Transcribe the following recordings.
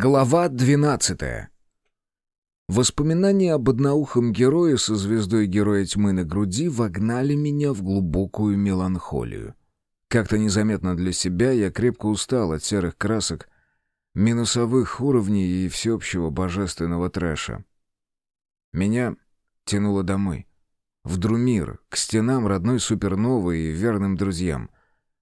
Глава двенадцатая. Воспоминания об одноухом герое со звездой Героя Тьмы на груди вогнали меня в глубокую меланхолию. Как-то незаметно для себя я крепко устал от серых красок, минусовых уровней и всеобщего божественного трэша. Меня тянуло домой. В Друмир, к стенам родной суперновой и верным друзьям.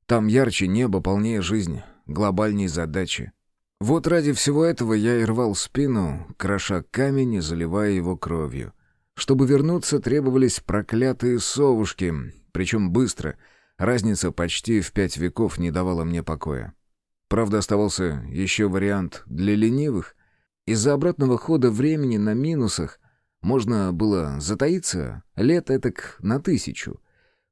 Там ярче небо, полнее жизнь, глобальнее задачи. Вот ради всего этого я и рвал спину, кроша камень и заливая его кровью. Чтобы вернуться, требовались проклятые совушки, причем быстро. Разница почти в пять веков не давала мне покоя. Правда, оставался еще вариант для ленивых. Из-за обратного хода времени на минусах можно было затаиться лет этак на тысячу,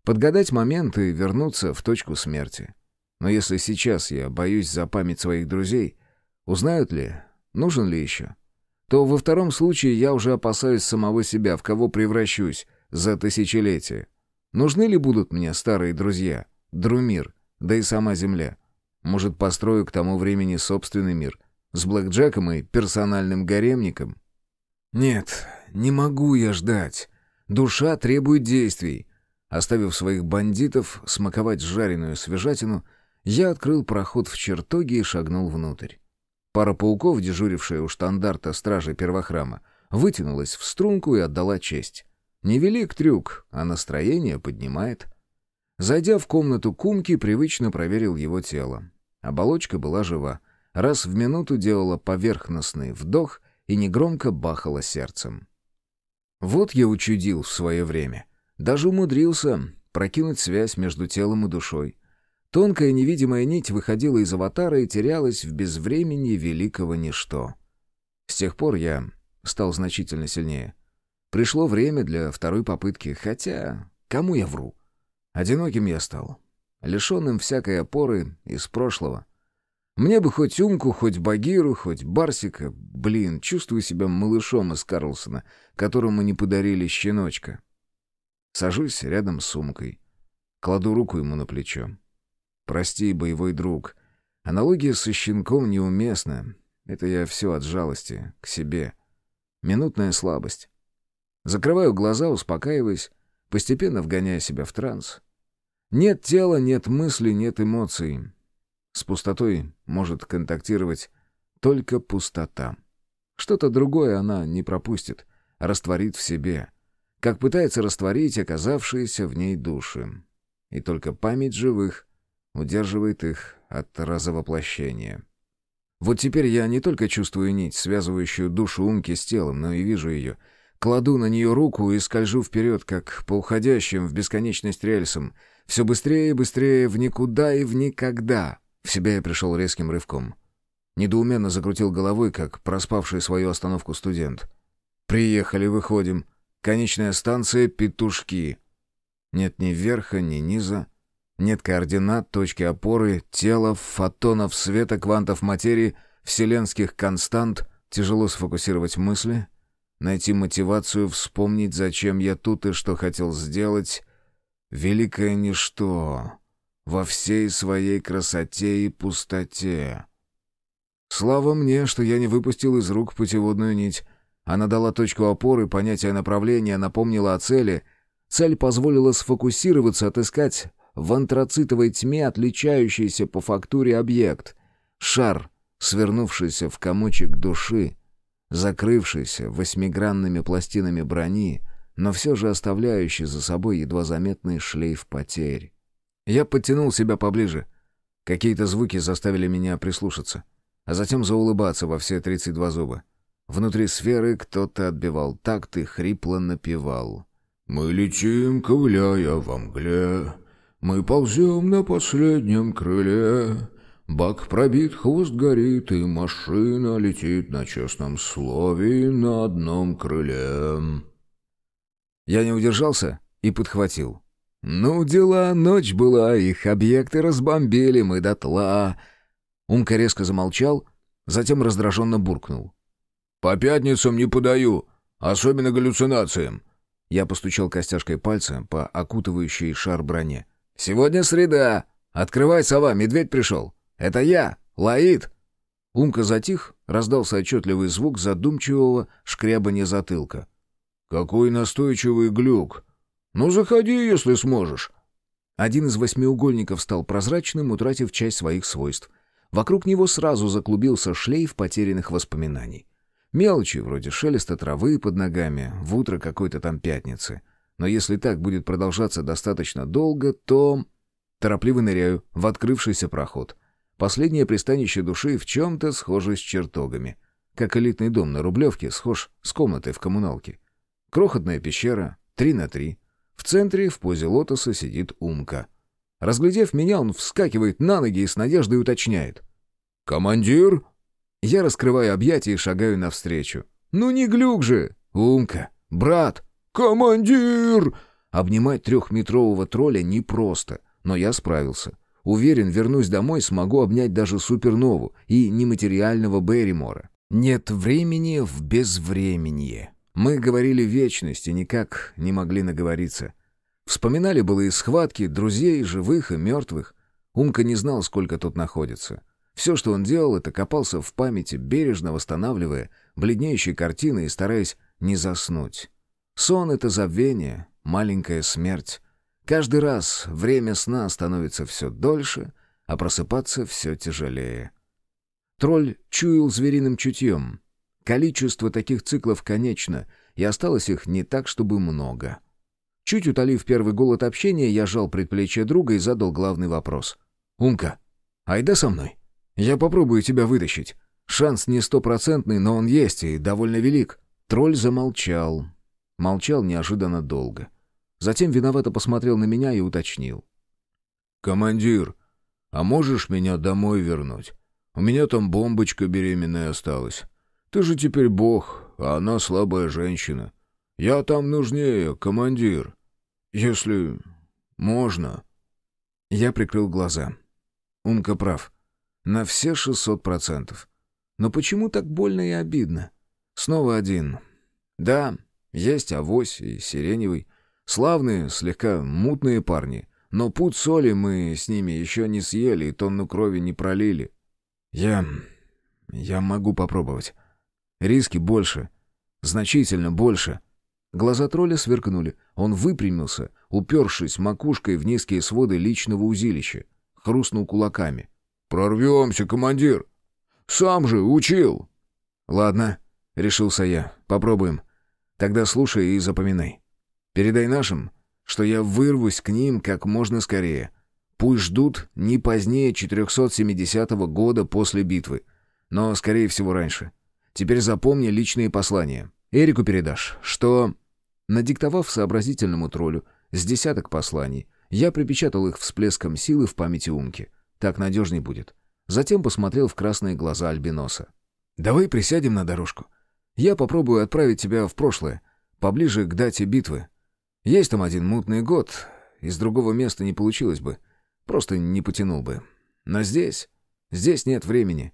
подгадать момент и вернуться в точку смерти. Но если сейчас я боюсь за память своих друзей — Узнают ли? Нужен ли еще? То во втором случае я уже опасаюсь самого себя, в кого превращусь за тысячелетие. Нужны ли будут мне старые друзья? Друмир, да и сама Земля. Может, построю к тому времени собственный мир? С блэкджеком и персональным гаремником? Нет, не могу я ждать. Душа требует действий. Оставив своих бандитов смаковать жареную свежатину, я открыл проход в чертоге и шагнул внутрь. Пара пауков, дежурившая у штандарта стражи первохрама, вытянулась в струнку и отдала честь. Невелик трюк, а настроение поднимает. Зайдя в комнату Кумки, привычно проверил его тело. Оболочка была жива. Раз в минуту делала поверхностный вдох и негромко бахала сердцем. Вот я учудил в свое время. Даже умудрился прокинуть связь между телом и душой. Тонкая невидимая нить выходила из аватара и терялась в безвремени великого ничто. С тех пор я стал значительно сильнее. Пришло время для второй попытки, хотя кому я вру? Одиноким я стал, лишенным всякой опоры из прошлого. Мне бы хоть Умку, хоть Багиру, хоть Барсика. Блин, чувствую себя малышом из Карлсона, которому не подарили щеночка. Сажусь рядом с сумкой. Кладу руку ему на плечо. Прости, боевой друг. Аналогия со щенком неуместна. Это я все от жалости к себе. Минутная слабость. Закрываю глаза, успокаиваясь, постепенно вгоняя себя в транс. Нет тела, нет мысли, нет эмоций. С пустотой может контактировать только пустота. Что-то другое она не пропустит, растворит в себе, как пытается растворить оказавшиеся в ней души. И только память живых удерживает их от разовоплощения. Вот теперь я не только чувствую нить, связывающую душу Умки с телом, но и вижу ее. Кладу на нее руку и скольжу вперед, как по уходящим в бесконечность рельсам. Все быстрее и быстрее, в никуда и в никогда. В себя я пришел резким рывком. Недоуменно закрутил головой, как проспавший свою остановку студент. «Приехали, выходим. Конечная станция — Петушки. Нет ни верха, ни низа. Нет координат, точки опоры, тела, фотонов света, квантов материи, вселенских констант. Тяжело сфокусировать мысли, найти мотивацию, вспомнить, зачем я тут и что хотел сделать. Великое ничто во всей своей красоте и пустоте. Слава мне, что я не выпустил из рук путеводную нить. Она дала точку опоры, понятие направления, напомнила о цели. Цель позволила сфокусироваться, отыскать в антрацитовой тьме отличающийся по фактуре объект. Шар, свернувшийся в комочек души, закрывшийся восьмигранными пластинами брони, но все же оставляющий за собой едва заметный шлейф потерь. Я подтянул себя поближе. Какие-то звуки заставили меня прислушаться, а затем заулыбаться во все тридцать два зуба. Внутри сферы кто-то отбивал такт и хрипло напевал. «Мы летим, ковыляя во мгле, мы ползем на последнем крыле. Бак пробит, хвост горит, и машина летит на честном слове на одном крыле. Я не удержался и подхватил. «Ну, дела, ночь была, их объекты разбомбили мы дотла». Умка резко замолчал, затем раздраженно буркнул. «По пятницам не подаю, особенно галлюцинациям». Я постучал костяшкой пальца по окутывающей шар броне. «Сегодня среда. Открывай, сова, медведь пришел. Это я, Лаид». Умка затих, раздался отчетливый звук задумчивого шкрябания затылка. «Какой настойчивый глюк! Ну, заходи, если сможешь!» Один из восьмиугольников стал прозрачным, утратив часть своих свойств. Вокруг него сразу заклубился шлейф потерянных воспоминаний. Мелочи, вроде шелеста травы под ногами, в утро какой-то там пятницы. Но если так будет продолжаться достаточно долго, то... Торопливо ныряю в открывшийся проход. Последнее пристанище души в чем-то схоже с чертогами. Как элитный дом на Рублевке схож с комнатой в коммуналке. Крохотная пещера, три на три. В центре, в позе лотоса, сидит Умка. Разглядев меня, он вскакивает на ноги и с надеждой уточняет. «Командир?» Я раскрываю объятия и шагаю навстречу. «Ну не глюк же! Умка! Брат! Командир!» Обнимать трехметрового тролля непросто, но я справился. Уверен, вернусь домой, смогу обнять даже супернову и нематериального Берримора. Нет времени в безвременье. Мы говорили вечности, никак не могли наговориться. Вспоминали былые схватки, друзей, живых и мертвых. Умка не знал, сколько тут находится. Все, что он делал, это копался в памяти, бережно восстанавливая бледнеющие картины и стараясь не заснуть. Сон — это забвение, маленькая смерть. Каждый раз время сна становится все дольше, а просыпаться все тяжелее. Тролль чуял звериным чутьем. Количество таких циклов конечно, и осталось их не так, чтобы много. Чуть утолив первый голод общения, я жал предплечье друга и задал главный вопрос. «Умка, айда со мной. Я попробую тебя вытащить. Шанс не стопроцентный, но он есть и довольно велик». Тролль замолчал. Молчал неожиданно долго. Затем виновато посмотрел на меня и уточнил. «Командир, а можешь меня домой вернуть? У меня там бомбочка беременная осталась. Ты же теперь бог, а она слабая женщина. Я там нужнее, командир. Если можно». Я прикрыл глаза. Умка прав. На все шестьсот процентов. Но почему так больно и обидно? Снова один. Да, есть авось и сиреневый. Славные, слегка мутные парни. Но путь соли мы с ними еще не съели и тонну крови не пролили. Я... я могу попробовать. Риски больше. Значительно больше. Глаза тролля сверкнули. Он выпрямился, упершись макушкой в низкие своды личного узилища. Хрустнул кулаками. «Прорвемся, командир! Сам же учил!» «Ладно», — решился я. «Попробуем. Тогда слушай и запоминай. Передай нашим, что я вырвусь к ним как можно скорее. Пусть ждут не позднее 470 года после битвы, но, скорее всего, раньше. Теперь запомни личные послания. Эрику передашь, что...» Надиктовав сообразительному троллю с десяток посланий, я припечатал их всплеском силы в памяти Умки. Так надежней будет. Затем посмотрел в красные глаза Альбиноса. «Давай присядем на дорожку. Я попробую отправить тебя в прошлое, поближе к дате битвы. Есть там один мутный год, из другого места не получилось бы. Просто не потянул бы. Но здесь... Здесь нет времени.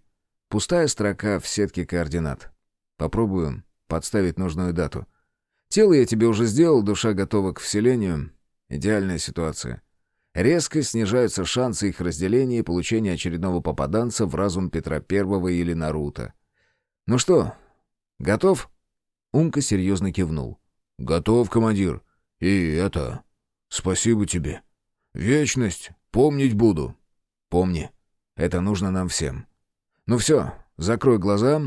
Пустая строка в сетке координат. Попробую подставить нужную дату. Тело я тебе уже сделал, душа готова к вселению. Идеальная ситуация. Резко снижаются шансы их разделения и получения очередного попаданца в разум Петра Первого или Наруто. «Ну что, готов?» Умка серьезно кивнул. «Готов, командир. И это... Спасибо тебе. Вечность помнить буду. Помни, это нужно нам всем. Ну все, закрой глаза,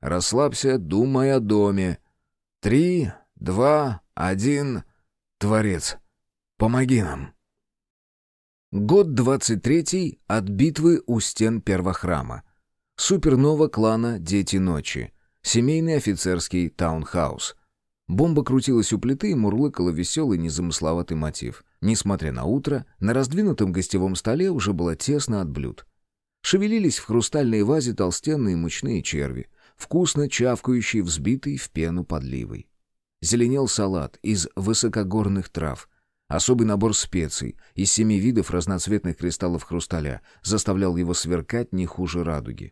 расслабься, думай о доме. Три, два, один... Творец, помоги нам. Год двадцать третий от битвы у стен первохрама. Супернова клана «Дети ночи». Семейный офицерский таунхаус. Бомба крутилась у плиты и мурлыкала веселый незамысловатый мотив. Несмотря на утро, на раздвинутом гостевом столе уже было тесно от блюд. Шевелились в хрустальной вазе толстенные мучные черви, вкусно чавкающие, взбитые в пену подливой. Зеленел салат из высокогорных трав. Особый набор специй из семи видов разноцветных кристаллов хрусталя заставлял его сверкать не хуже радуги.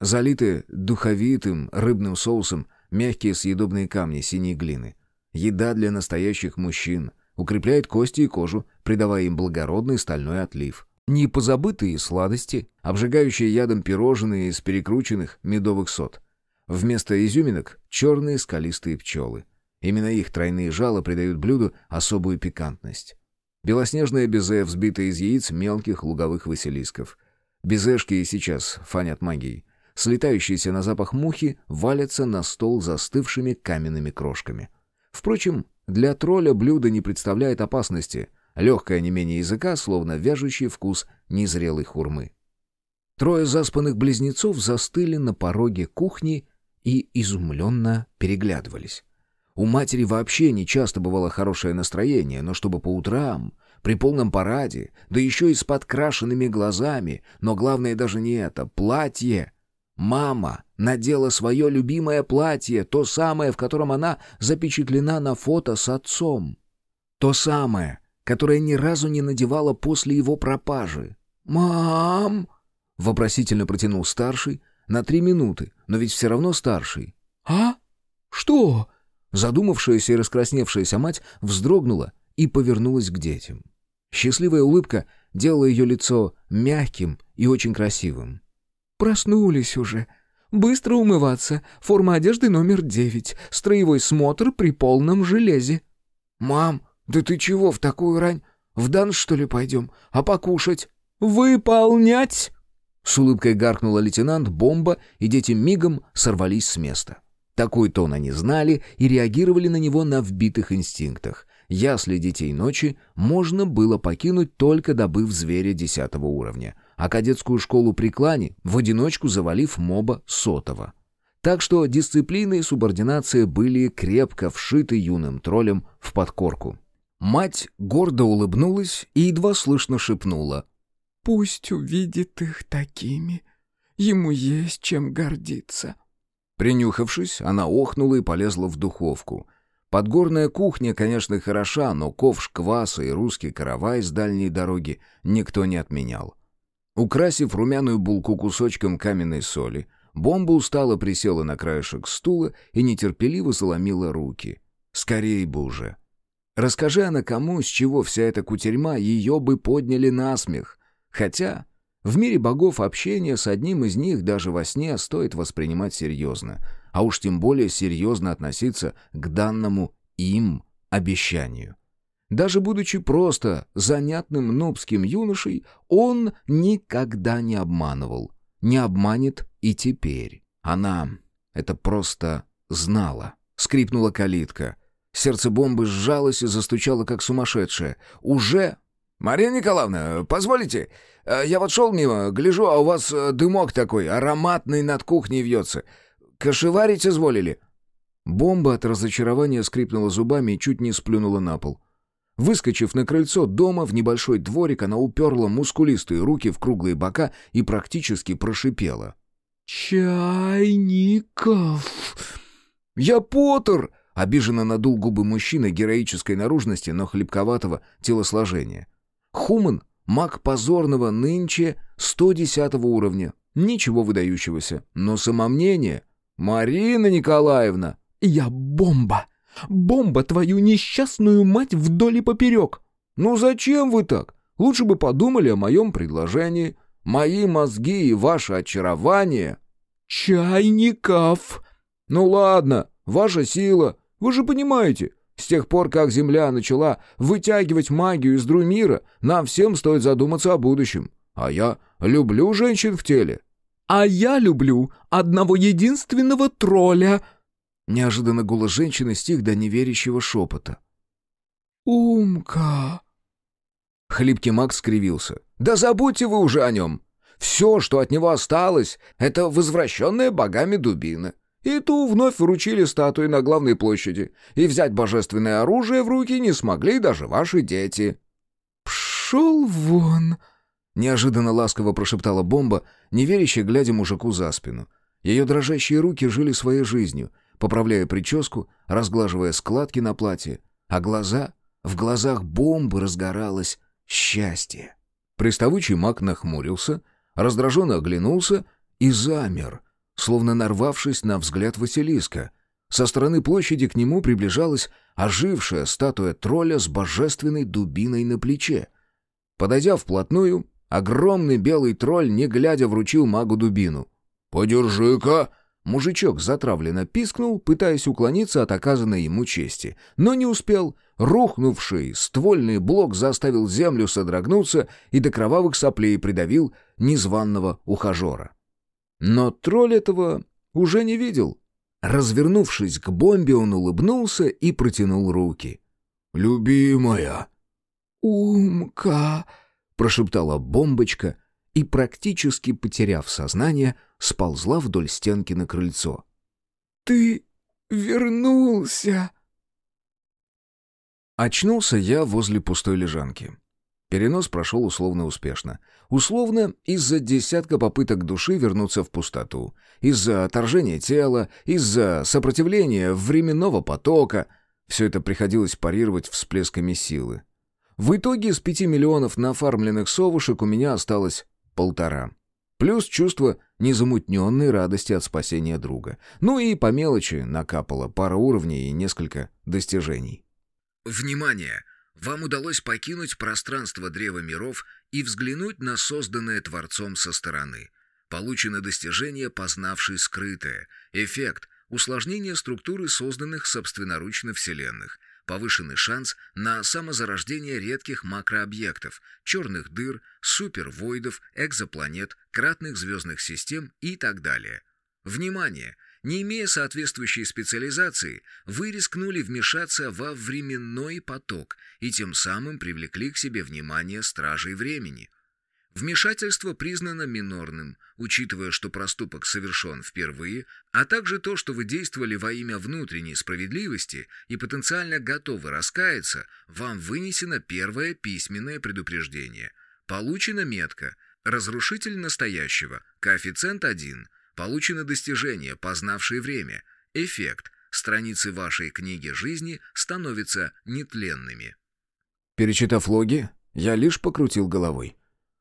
Залитые духовитым рыбным соусом мягкие съедобные камни синей глины. Еда для настоящих мужчин. Укрепляет кости и кожу, придавая им благородный стальной отлив. Не позабытые сладости, обжигающие ядом пирожные из перекрученных медовых сот. Вместо изюминок — черные скалистые пчелы. Именно их тройные жало придают блюду особую пикантность. Белоснежное безе, взбитое из яиц мелких луговых василисков. Безешки и сейчас фанят магией. Слетающиеся на запах мухи валятся на стол застывшими каменными крошками. Впрочем, для тролля блюдо не представляет опасности. Легкое менее языка, словно вяжущий вкус незрелой хурмы. Трое заспанных близнецов застыли на пороге кухни и изумленно переглядывались. У матери вообще не часто бывало хорошее настроение, но чтобы по утрам, при полном параде, да еще и с подкрашенными глазами, но главное даже не это, платье. Мама надела свое любимое платье, то самое, в котором она запечатлена на фото с отцом. То самое, которое ни разу не надевала после его пропажи. «Мам!» — вопросительно протянул старший, на три минуты, но ведь все равно старший. «А? Что?» Задумавшаяся и раскрасневшаяся мать вздрогнула и повернулась к детям. Счастливая улыбка делала ее лицо мягким и очень красивым. «Проснулись уже. Быстро умываться. Форма одежды номер девять. Строевой смотр при полном железе». «Мам, да ты чего в такую рань? В дан, что ли, пойдем? А покушать?» «Выполнять!» С улыбкой гаркнула лейтенант, бомба, и дети мигом сорвались с места. Такой тон они знали и реагировали на него на вбитых инстинктах. Ясли детей ночи можно было покинуть, только добыв зверя десятого уровня, а кадетскую школу при клане в одиночку завалив моба сотого. Так что дисциплина и субординация были крепко вшиты юным троллем в подкорку. Мать гордо улыбнулась и едва слышно шепнула. «Пусть увидит их такими. Ему есть чем гордиться». Принюхавшись, она охнула и полезла в духовку. Подгорная кухня, конечно, хороша, но ковш кваса и русский каравай с дальней дороги никто не отменял. Украсив румяную булку кусочком каменной соли, бомба устало присела на краешек стула и нетерпеливо заломила руки. Скорей бы уже. Расскажи она кому, с чего вся эта кутерьма, ее бы подняли на смех. Хотя в мире богов общение с одним из них даже во сне стоит воспринимать серьезно, а уж тем более серьезно относиться к данному им обещанию. Даже будучи просто занятным нубским юношей, он никогда не обманывал. Не обманет и теперь. Она это просто знала. Скрипнула калитка. Сердце бомбы сжалось и застучало, как сумасшедшее. «Уже «Мария Николаевна, позволите? Э, я вот шел мимо, гляжу, а у вас э, дымок такой, ароматный над кухней вьется. Кошеварить изволили?» Бомба от разочарования скрипнула зубами и чуть не сплюнула на пол. Выскочив на крыльцо дома в небольшой дворик, она уперла мускулистые руки в круглые бока и практически прошипела. «Чайников!» «Я Поттер!» — обиженно надул губы мужчины героической наружности, но хлебковатого телосложения. Хуман, маг позорного нынче 110 уровня. Ничего выдающегося, но самомнение. «Марина Николаевна!» «Я бомба! Бомба твою несчастную мать вдоль и поперек!» «Ну зачем вы так? Лучше бы подумали о моем предложении. Мои мозги и ваше очарование...» «Чайников!» «Ну ладно, ваша сила. Вы же понимаете, с тех пор, как Земля начала вытягивать магию из Друмира, нам всем стоит задуматься о будущем. А я люблю женщин в теле». «А я люблю одного единственного тролля!» Неожиданно голос женщины стих до неверящего шепота. «Умка!» Хлипкий маг скривился. «Да забудьте вы уже о нем! Все, что от него осталось, это возвращенная богами дубина. И ту вновь вручили статуи на главной площади, и взять божественное оружие в руки не смогли даже ваши дети». «Пшел вон!» — неожиданно ласково прошептала бомба, неверяще глядя мужику за спину. Ее дрожащие руки жили своей жизнью, поправляя прическу, разглаживая складки на платье, а глаза... В глазах бомбы разгоралось счастье. Приставучий маг нахмурился, раздраженно оглянулся и замер — словно нарвавшись на взгляд Василиска. Со стороны площади к нему приближалась ожившая статуя тролля с божественной дубиной на плече. Подойдя вплотную, Огромный белый тролль, не глядя, вручил магу дубину. «Подержи-ка!» Мужичок затравленно пискнул, пытаясь уклониться от оказанной ему чести, но не успел. Рухнувший ствольный блок заставил землю содрогнуться и до кровавых соплей придавил незваного ухажера. Но тролль этого уже не видел. Развернувшись к бомбе, он улыбнулся и протянул руки. «Любимая!» «Умка!» — прошептала бомбочка и, практически потеряв сознание, сползла вдоль стенки на крыльцо. «Ты вернулся!» Очнулся я возле пустой лежанки. Перенос прошел условно успешно. Условно из-за десятка попыток души вернуться в пустоту, из-за отторжения тела, из-за сопротивления временного потока. Все это приходилось парировать всплесками силы. В итоге из пяти миллионов нафармленных совушек у меня осталось полтора. Плюс чувство незамутненной радости от спасения друга. Ну и по мелочи накапало пара уровней и несколько достижений. Внимание! Вам удалось покинуть пространство Древа Миров и взглянуть на созданное Творцом со стороны. Получено достижение, познавший скрытое. Эффект – усложнение структуры созданных собственноручно вселенных. Повышенный шанс на самозарождение редких макрообъектов, черных дыр, супервойдов, экзопланет, кратных звездных систем и так далее. Внимание! Не имея соответствующей специализации, вы рискнули вмешаться во временной поток и тем самым привлекли к себе внимание стражей времени. Вмешательство признано минорным, учитывая, что проступок совершен впервые, а также то, что вы действовали во имя внутренней справедливости и потенциально готовы раскаяться, вам вынесено первое письменное предупреждение. Получена метка «Разрушитель настоящего», коэффициент 1, Получено достижение, познавшее время. Эффект. Страницы вашей книги жизни становятся нетленными. Перечитав логи, я лишь покрутил головой.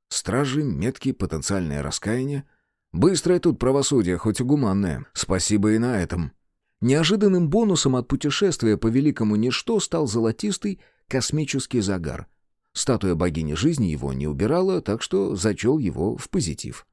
Стражи, метки, потенциальное раскаяние. Быстрое тут правосудие, хоть и гуманное. Спасибо и на этом. Неожиданным бонусом от путешествия по великому ничто стал золотистый космический загар. Статуя богини жизни его не убирала, так что зачел его в позитив.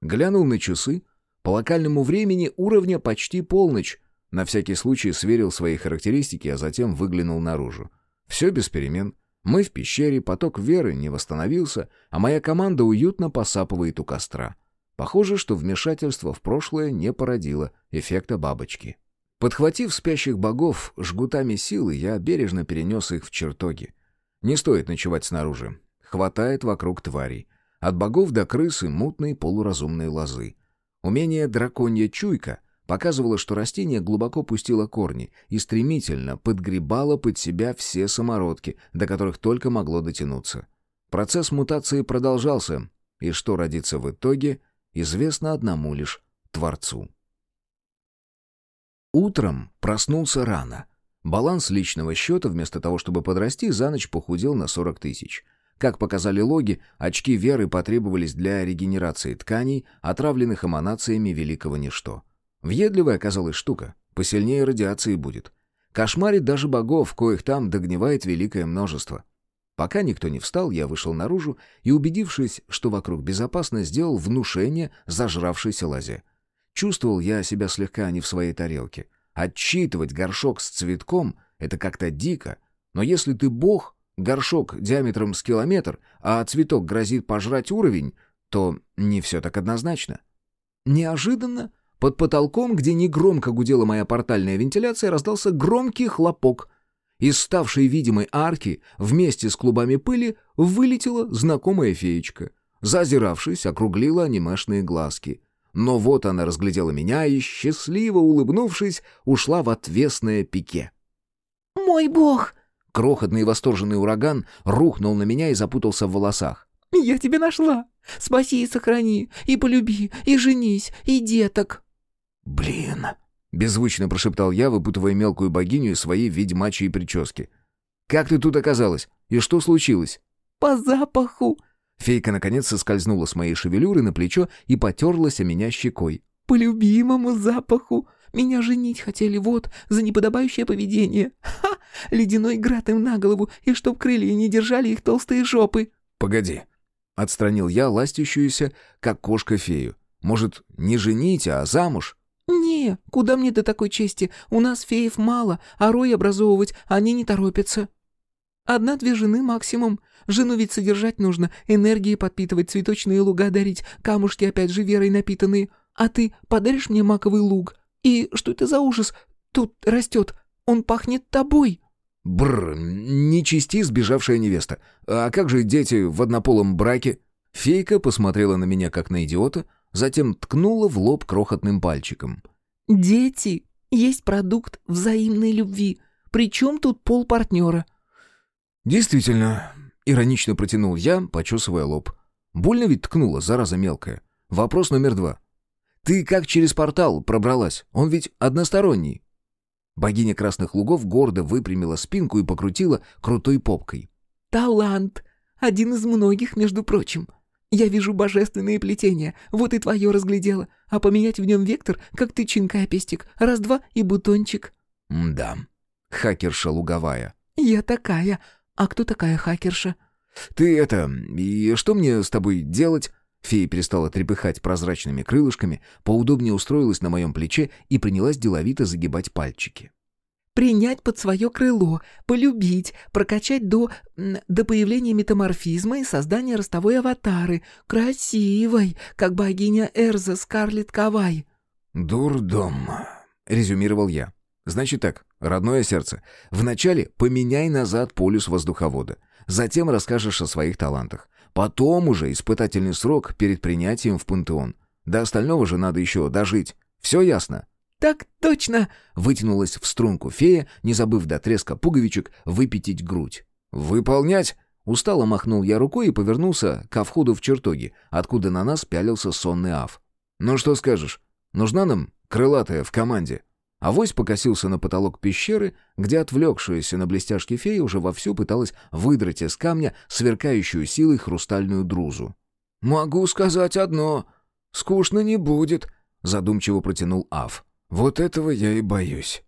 Глянул на часы — по локальному времени уровня почти полночь. На всякий случай сверил свои характеристики, а затем выглянул наружу. Все без перемен. Мы в пещере, поток веры не восстановился, а моя команда уютно посапывает у костра. Похоже, что вмешательство в прошлое не породило эффекта бабочки. Подхватив спящих богов жгутами силы, я бережно перенес их в чертоги. Не стоит ночевать снаружи. Хватает вокруг тварей. От богов до крысы мутные полуразумные лозы. Умение драконья чуйка показывало, что растение глубоко пустило корни и стремительно подгребало под себя все самородки, до которых только могло дотянуться. Процесс мутации продолжался, и что родится в итоге, известно одному лишь Творцу. Утром проснулся рано. Баланс личного счета, вместо того, чтобы подрасти, за ночь похудел на 40 тысяч — как показали логи, очки веры потребовались для регенерации тканей, отравленных эманациями великого ничто. Въедливая оказалась штука, посильнее радиации будет. Кошмарит даже богов, коих там догнивает великое множество. Пока никто не встал, я вышел наружу и, убедившись, что вокруг безопасно, сделал внушение зажравшейся лозе. Чувствовал я себя слегка не в своей тарелке. Отчитывать горшок с цветком — это как-то дико, но если ты бог, горшок диаметром с километр, а цветок грозит пожрать уровень, то не все так однозначно. Неожиданно под потолком, где негромко гудела моя портальная вентиляция, раздался громкий хлопок. Из ставшей видимой арки вместе с клубами пыли вылетела знакомая феечка. Зазиравшись, округлила анимешные глазки. Но вот она разглядела меня и, счастливо улыбнувшись, ушла в отвесное пике. «Мой бог!» Крохотный и восторженный ураган рухнул на меня и запутался в волосах. «Я тебя нашла! Спаси и сохрани, и полюби, и женись, и деток!» «Блин!» — беззвучно прошептал я, выпутывая мелкую богиню из своей ведьмачьей прически. «Как ты тут оказалась? И что случилось?» «По запаху!» Фейка наконец соскользнула с моей шевелюры на плечо и потерлась о меня щекой. «По любимому запаху! Меня женить хотели вот за неподобающее поведение. Ха! Ледяной град им на голову, и чтоб крылья не держали их толстые жопы. Погоди. Отстранил я ластящуюся, как кошка фею. Может, не женить, а замуж? «Не, куда мне до такой чести? У нас феев мало, а рой образовывать они не торопятся. Одна-две жены максимум. Жену ведь содержать нужно, энергии подпитывать, цветочные луга дарить, камушки опять же верой напитанные. А ты подаришь мне маковый луг? И что это за ужас? Тут растет. Он пахнет тобой». Бррр, нечисти сбежавшая невеста. А как же дети в однополом браке? Фейка посмотрела на меня как на идиота, затем ткнула в лоб крохотным пальчиком. «Дети есть продукт взаимной любви. Причем тут пол партнера?» «Действительно», — иронично протянул я, почесывая лоб. «Больно ведь ткнула, зараза мелкая. Вопрос номер два. Ты как через портал пробралась? Он ведь односторонний». Богиня Красных Лугов гордо выпрямила спинку и покрутила крутой попкой. «Талант! Один из многих, между прочим. Я вижу божественные плетения, вот и твое разглядела. А поменять в нем вектор, как тычинка пестик, раз-два и бутончик». «Да, хакерша луговая». «Я такая. А кто такая хакерша?» «Ты это... И что мне с тобой делать?» Фея перестала трепыхать прозрачными крылышками, поудобнее устроилась на моем плече и принялась деловито загибать пальчики. Принять под свое крыло, полюбить, прокачать до... до появления метаморфизма и создания ростовой аватары, красивой, как богиня Эрза Скарлетт Кавай». «Дурдом», — резюмировал я. «Значит так, родное сердце, вначале поменяй назад полюс воздуховода, затем расскажешь о своих талантах, потом уже испытательный срок перед принятием в пантеон. До остального же надо еще дожить. Все ясно?» «Так точно!» — вытянулась в струнку фея, не забыв до треска пуговичек выпятить грудь. «Выполнять!» — устало махнул я рукой и повернулся ко входу в чертоги, откуда на нас пялился сонный Ав. «Ну что скажешь? Нужна нам крылатая в команде?» Авось покосился на потолок пещеры, где отвлекшаяся на блестяшки фея уже вовсю пыталась выдрать из камня сверкающую силой хрустальную друзу. «Могу сказать одно. Скучно не будет», — задумчиво протянул Ав. «Вот этого я и боюсь».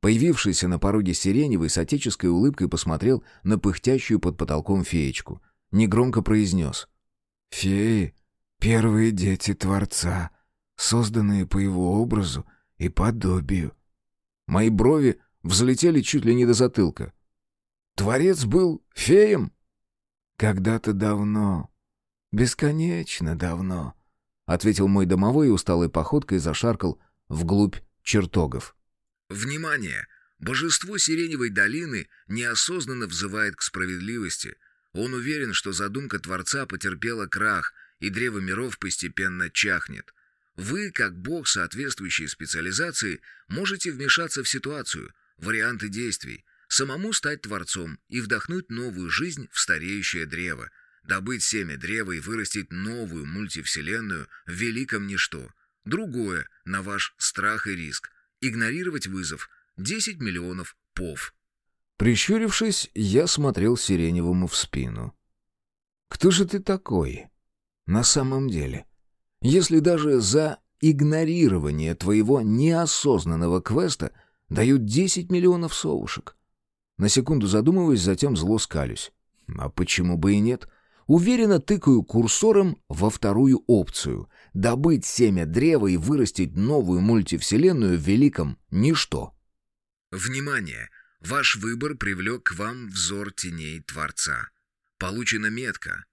Появившийся на пороге сиреневый с отеческой улыбкой посмотрел на пыхтящую под потолком феечку. Негромко произнес. «Феи — первые дети Творца, созданные по его образу и подобию». Мои брови взлетели чуть ли не до затылка. «Творец был феем?» «Когда-то давно, бесконечно давно», — ответил мой домовой усталой походкой зашаркал вглубь чертогов. Внимание! Божество Сиреневой долины неосознанно взывает к справедливости. Он уверен, что задумка Творца потерпела крах, и древо миров постепенно чахнет. Вы, как бог соответствующей специализации, можете вмешаться в ситуацию, варианты действий, самому стать Творцом и вдохнуть новую жизнь в стареющее древо, добыть семя древа и вырастить новую мультивселенную в великом ничто. Другое, на ваш страх и риск. Игнорировать вызов. 10 миллионов пов. Прищурившись, я смотрел Сиреневому в спину. «Кто же ты такой? На самом деле? Если даже за игнорирование твоего неосознанного квеста дают 10 миллионов совушек». На секунду задумываюсь, затем зло скалюсь. А почему бы и нет? Уверенно тыкаю курсором во вторую опцию — добыть семя древа и вырастить новую мультивселенную в великом ничто. Внимание! Ваш выбор привлек к вам взор теней Творца. Получена метка.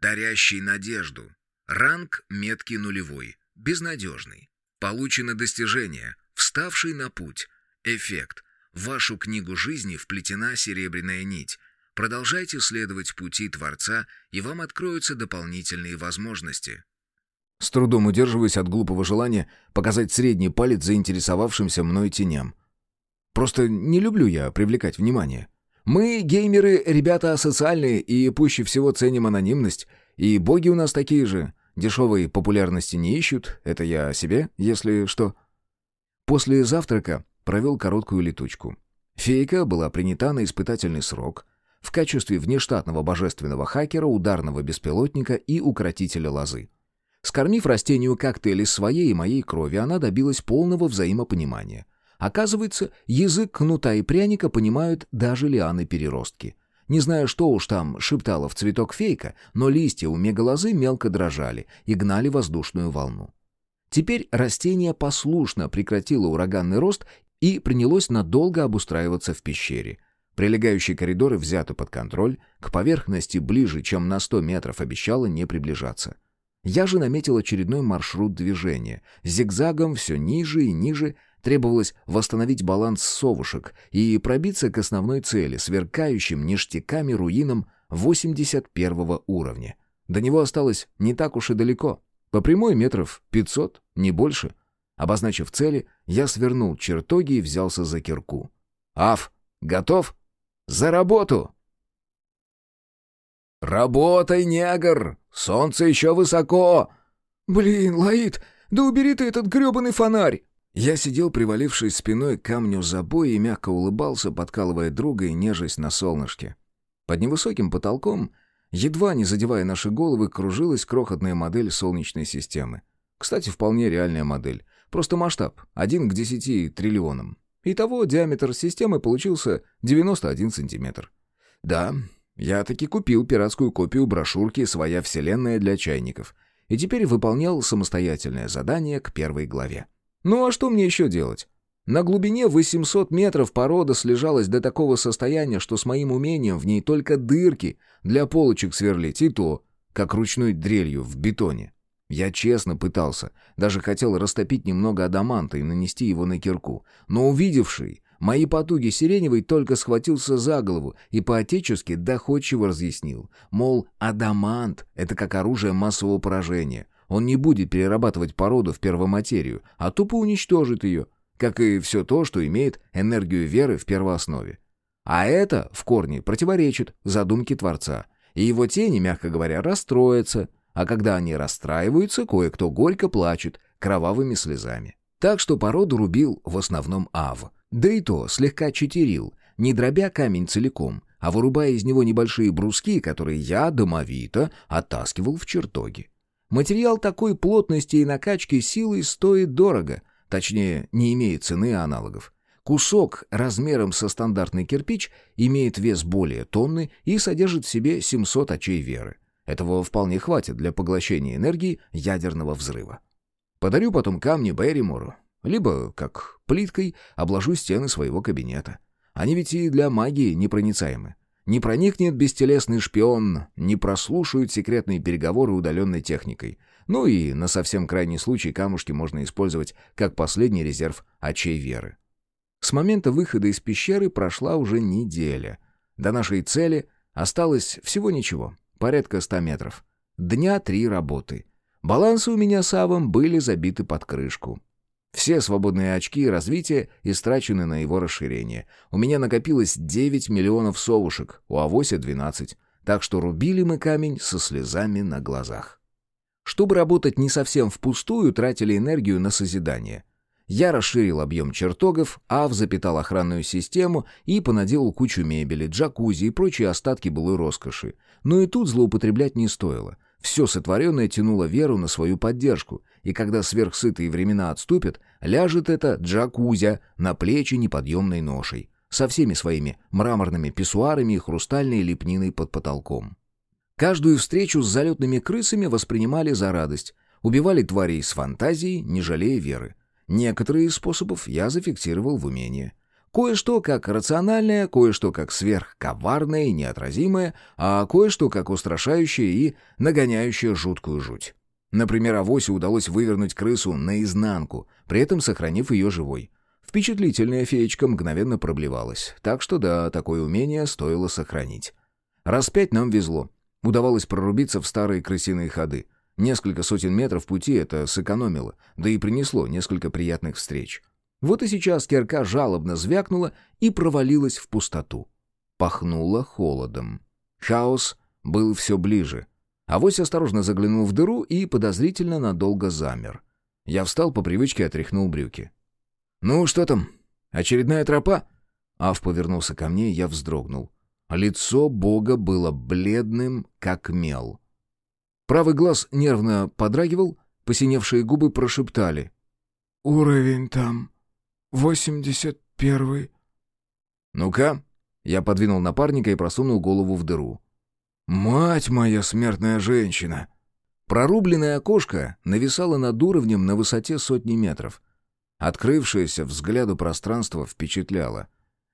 Дарящий надежду. Ранг метки нулевой. Безнадежный. Получено достижение. Вставший на путь. Эффект. В вашу книгу жизни вплетена серебряная нить. Продолжайте следовать пути Творца, и вам откроются дополнительные возможности. С трудом удерживаюсь от глупого желания показать средний палец заинтересовавшимся мной теням. Просто не люблю я привлекать внимание. Мы, геймеры, ребята асоциальные и пуще всего ценим анонимность, и боги у нас такие же. Дешевой популярности не ищут, это я о себе, если что. После завтрака провел короткую летучку. Фейка была принята на испытательный срок в качестве внештатного божественного хакера, ударного беспилотника и укротителя лозы. Скормив растению коктейль из своей и моей крови, она добилась полного взаимопонимания. Оказывается, язык кнута и пряника понимают даже лианы-переростки. Не знаю, что уж там шептала в цветок фейка, но листья у мегалозы мелко дрожали и гнали воздушную волну. Теперь растение послушно прекратило ураганный рост и принялось надолго обустраиваться в пещере. Прилегающие коридоры взяты под контроль, к поверхности ближе, чем на 100 метров обещало не приближаться. Я же наметил очередной маршрут движения. Зигзагом все ниже и ниже требовалось восстановить баланс совушек и пробиться к основной цели, сверкающим ништяками руинам 81 уровня. До него осталось не так уж и далеко. По прямой метров 500, не больше. Обозначив цели, я свернул чертоги и взялся за кирку. «Аф, готов? За работу!» «Работай, негр! Солнце еще высоко!» «Блин, Лаид, да убери ты этот гребаный фонарь!» Я сидел, привалившись спиной к камню забоя и мягко улыбался, подкалывая друга и нежесть на солнышке. Под невысоким потолком, едва не задевая наши головы, кружилась крохотная модель Солнечной системы. Кстати, вполне реальная модель. Просто масштаб — 1 к 10 триллионам. Итого диаметр системы получился 91 сантиметр. Да, я таки купил пиратскую копию брошюрки «Своя вселенная для чайников» и теперь выполнял самостоятельное задание к первой главе. Ну а что мне еще делать? На глубине 800 метров порода слежалась до такого состояния, что с моим умением в ней только дырки для полочек сверлить, и то, как ручной дрелью в бетоне. Я честно пытался, даже хотел растопить немного адаманта и нанести его на кирку, но увидевший мои потуги Сиреневый только схватился за голову и по-отечески доходчиво разъяснил, мол, адамант — это как оружие массового поражения, он не будет перерабатывать породу в первоматерию, а тупо уничтожит ее, как и все то, что имеет энергию веры в первооснове. А это, в корне, противоречит задумке Творца. И его тени, мягко говоря, расстроятся, а когда они расстраиваются, кое-кто горько плачет кровавыми слезами. Так что породу рубил в основном Ав. Да и то слегка читерил, не дробя камень целиком, а вырубая из него небольшие бруски, которые я домовито оттаскивал в чертоги. Материал такой плотности и накачки силы стоит дорого, точнее, не имеет цены аналогов. Кусок размером со стандартный кирпич имеет вес более тонны и содержит в себе 700 очей веры. Этого вполне хватит для поглощения энергии ядерного взрыва. Подарю потом камни Берримору, либо, как плиткой, обложу стены своего кабинета. Они ведь и для магии непроницаемы. Не проникнет бестелесный шпион, не прослушают секретные переговоры удаленной техникой. Ну и на совсем крайний случай камушки можно использовать как последний резерв очей веры. С момента выхода из пещеры прошла уже неделя. До нашей цели осталось всего ничего, порядка ста метров. Дня три работы. Балансы у меня с Авом были забиты под крышку. Все свободные очки развития истрачены на его расширение. У меня накопилось 9 миллионов совушек, у Авося 12. Так что рубили мы камень со слезами на глазах. Чтобы работать не совсем впустую, тратили энергию на созидание. Я расширил объем чертогов, Ав запитал охранную систему и понаделал кучу мебели, джакузи и прочие остатки былой роскоши. Но и тут злоупотреблять не стоило. Все сотворенное тянуло веру на свою поддержку, и когда сверхсытые времена отступят, ляжет это джакузя на плечи неподъемной ношей, со всеми своими мраморными писсуарами и хрустальной лепниной под потолком. Каждую встречу с залетными крысами воспринимали за радость, убивали тварей с фантазией, не жалея веры. Некоторые из способов я зафиксировал в умении. Кое-что как рациональное, кое-что как сверхковарное и неотразимое, а кое-что как устрашающее и нагоняющее жуткую жуть. Например, Авосе удалось вывернуть крысу наизнанку, при этом сохранив ее живой. Впечатлительная феечка мгновенно проблевалась, так что да, такое умение стоило сохранить. Раз пять нам везло. Удавалось прорубиться в старые крысиные ходы. Несколько сотен метров пути это сэкономило, да и принесло несколько приятных встреч. Вот и сейчас кирка жалобно звякнула и провалилась в пустоту. Пахнуло холодом. Хаос был все ближе. Авось осторожно заглянул в дыру и подозрительно надолго замер. Я встал по привычке и отряхнул брюки. «Ну, что там? Очередная тропа?» Ав повернулся ко мне, я вздрогнул. Лицо бога было бледным, как мел. Правый глаз нервно подрагивал, посиневшие губы прошептали. «Уровень там. Восемьдесят первый». «Ну-ка, Я подвинул напарника и просунул голову в дыру. «Мать моя смертная женщина!» Прорубленное окошко нависало над уровнем на высоте сотни метров. Открывшееся взгляду пространство впечатляло.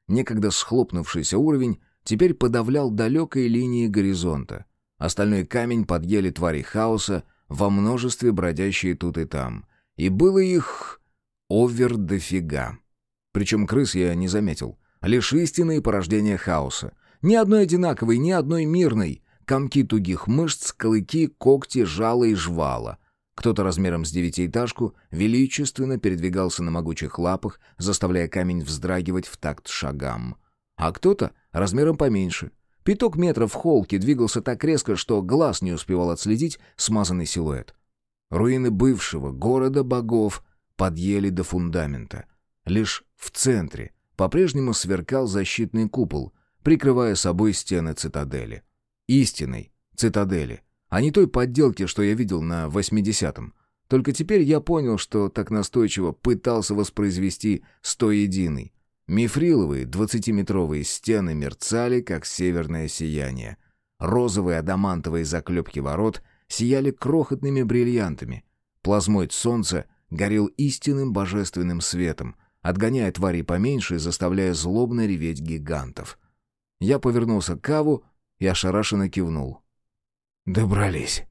Некогда схлопнувшийся уровень теперь подавлял далекой линии горизонта. Остальной камень подъели твари хаоса, во множестве бродящие тут и там. И было их овер дофига. Причем крыс я не заметил. Лишь истинные порождения хаоса. Ни одной одинаковой, ни одной мирной комки тугих мышц, клыки, когти, жало и жвала. Кто-то размером с девятиэтажку величественно передвигался на могучих лапах, заставляя камень вздрагивать в такт шагам. А кто-то размером поменьше. Пяток метров в холке двигался так резко, что глаз не успевал отследить смазанный силуэт. Руины бывшего города богов подъели до фундамента. Лишь в центре по-прежнему сверкал защитный купол, прикрывая собой стены цитадели истинной цитадели, а не той подделки, что я видел на 80-м. Только теперь я понял, что так настойчиво пытался воспроизвести стоединый. Мифриловые двадцатиметровые стены мерцали, как северное сияние. Розовые адамантовые заклепки ворот сияли крохотными бриллиантами. Плазмоид солнца горел истинным божественным светом, отгоняя тварей поменьше и заставляя злобно реветь гигантов. Я повернулся к Каву, и ошарашенно кивнул. «Добрались».